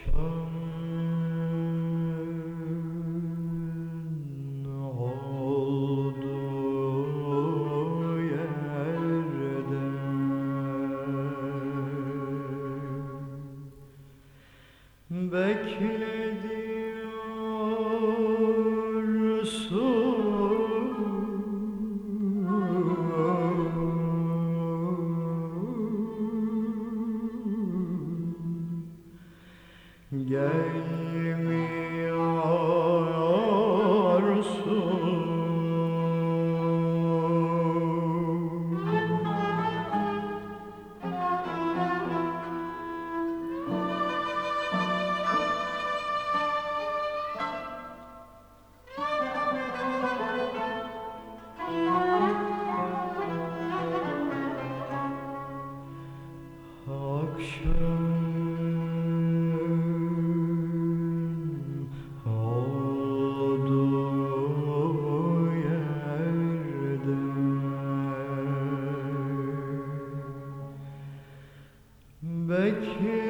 Akşamın Ecce